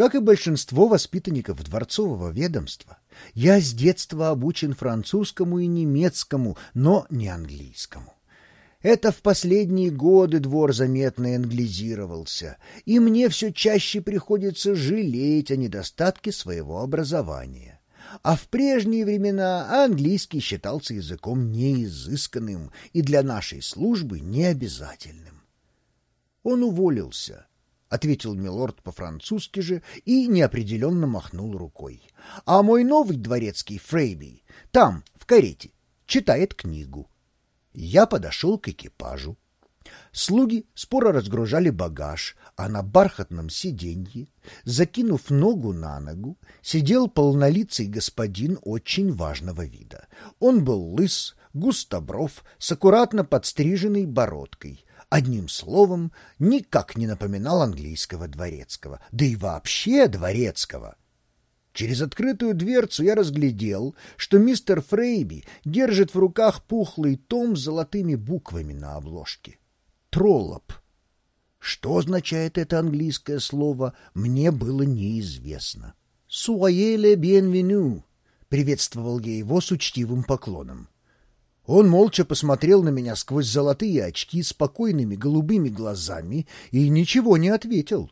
Как и большинство воспитанников дворцового ведомства, я с детства обучен французскому и немецкому, но не английскому. Это в последние годы двор заметно англизировался, и мне все чаще приходится жалеть о недостатке своего образования. А в прежние времена английский считался языком неизысканным и для нашей службы необязательным. Он уволился, — ответил милорд по-французски же и неопределенно махнул рукой. — А мой новый дворецкий Фрейби там, в карете, читает книгу. Я подошел к экипажу. Слуги споро разгружали багаж, а на бархатном сиденье, закинув ногу на ногу, сидел полнолицый господин очень важного вида. Он был лыс, густобров, с аккуратно подстриженной бородкой. Одним словом, никак не напоминал английского дворецкого, да и вообще дворецкого. Через открытую дверцу я разглядел, что мистер Фрейби держит в руках пухлый том с золотыми буквами на обложке. Троллоп. Что означает это английское слово, мне было неизвестно. «Суаеле бенвену», — приветствовал я его с учтивым поклоном. Он молча посмотрел на меня сквозь золотые очки спокойными голубыми глазами и ничего не ответил.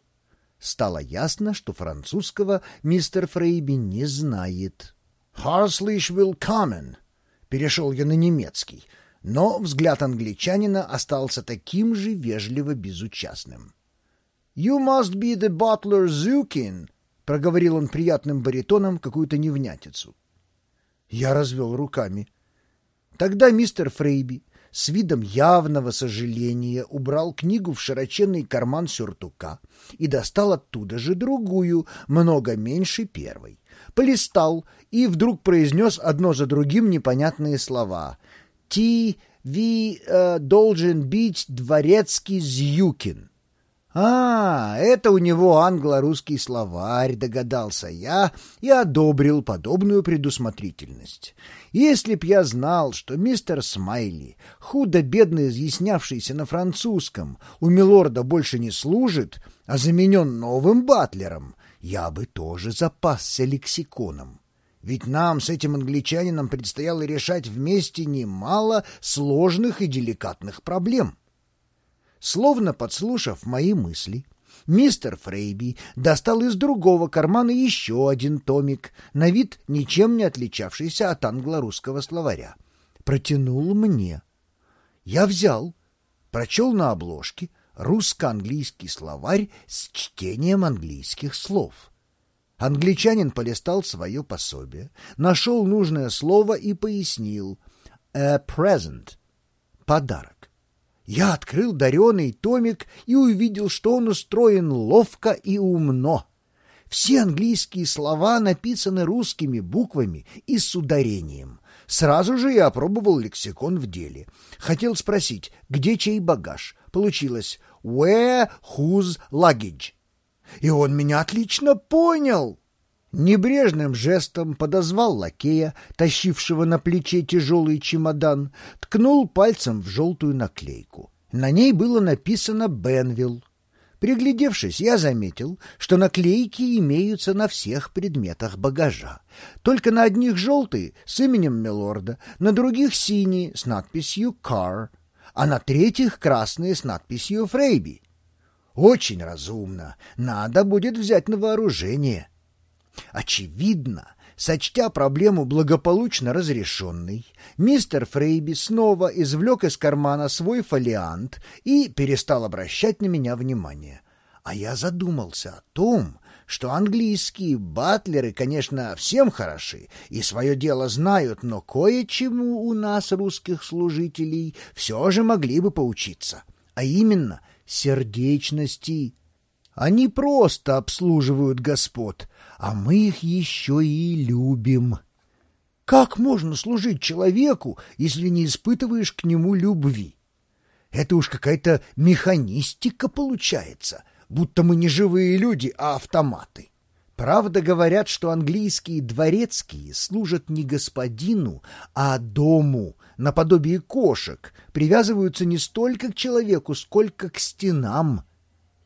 Стало ясно, что французского мистер Фрейби не знает. «Harsley willkommen», — перешел я на немецкий, но взгляд англичанина остался таким же вежливо безучастным. «You must be the butler Zukin», — проговорил он приятным баритоном какую-то невнятицу. Я развел руками. Тогда мистер Фрейби с видом явного сожаления убрал книгу в широченный карман сюртука и достал оттуда же другую, много меньше первой. Полистал и вдруг произнес одно за другим непонятные слова. «Ти, ви, э, должен быть дворецкий Зюкин». «А, это у него англо-русский словарь», — догадался я и одобрил подобную предусмотрительность. Если б я знал, что мистер Смайли, худо-бедно изъяснявшийся на французском, у милорда больше не служит, а заменен новым батлером, я бы тоже запасся лексиконом. Ведь нам с этим англичанином предстояло решать вместе немало сложных и деликатных проблем. Словно подслушав мои мысли, мистер Фрейби достал из другого кармана еще один томик, на вид ничем не отличавшийся от англо-русского словаря. Протянул мне. Я взял, прочел на обложке русско-английский словарь с чтением английских слов. Англичанин полистал свое пособие, нашел нужное слово и пояснил «a present» — подарок. Я открыл дареный томик и увидел, что он устроен ловко и умно. Все английские слова написаны русскими буквами и с ударением. Сразу же я опробовал лексикон в деле. Хотел спросить, где чей багаж. Получилось «Where whose luggage?» И он меня отлично понял. Небрежным жестом подозвал лакея, тащившего на плече тяжелый чемодан, ткнул пальцем в желтую наклейку. На ней было написано «Бенвилл». Приглядевшись, я заметил, что наклейки имеются на всех предметах багажа. Только на одних желтые с именем Милорда, на других синие с надписью «Car», а на третьих красные с надписью «Фрейби». Очень разумно. Надо будет взять на вооружение. Очевидно, сочтя проблему благополучно разрешенной, мистер Фрейби снова извлек из кармана свой фолиант и перестал обращать на меня внимание. А я задумался о том, что английские батлеры, конечно, всем хороши и свое дело знают, но кое-чему у нас, русских служителей, все же могли бы поучиться, а именно сердечности. Они просто обслуживают господ, а мы их еще и любим. Как можно служить человеку, если не испытываешь к нему любви? Это уж какая-то механистика получается, будто мы не живые люди, а автоматы. Правда, говорят, что английские дворецкие служат не господину, а дому, наподобие кошек, привязываются не столько к человеку, сколько к стенам.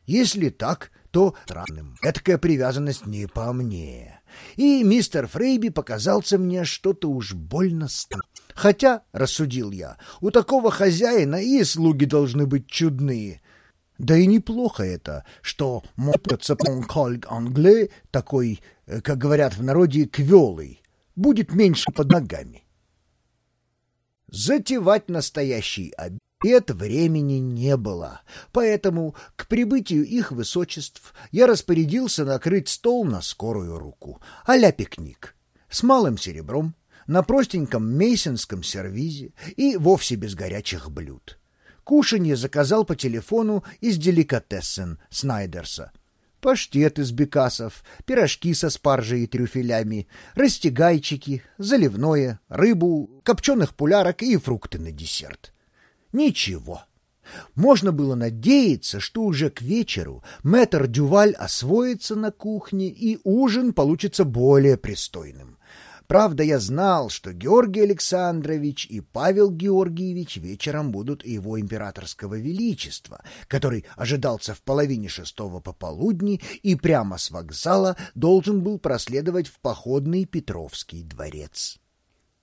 Если так, то странным. Эдакая привязанность не по мне. И мистер Фрейби показался мне что-то уж больно странным. Хотя, — рассудил я, — у такого хозяина и слуги должны быть чудные. Да и неплохо это, что «mon кольг англе» такой, э, как говорят в народе, квелый, будет меньше под ногами. Затевать настоящий обед времени не было, поэтому к прибытию их высочеств я распорядился накрыть стол на скорую руку, а пикник, с малым серебром, на простеньком мейсонском сервизе и вовсе без горячих блюд. Кушанье заказал по телефону из деликатесен Снайдерса. Паштет из бекасов, пирожки со спаржей и трюфелями, растягайчики, заливное, рыбу, копченых пулярок и фрукты на десерт. Ничего. Можно было надеяться, что уже к вечеру мэтр Дюваль освоится на кухне, и ужин получится более пристойным. Правда, я знал, что Георгий Александрович и Павел Георгиевич вечером будут его императорского величества, который ожидался в половине шестого пополудни и прямо с вокзала должен был проследовать в походный Петровский дворец.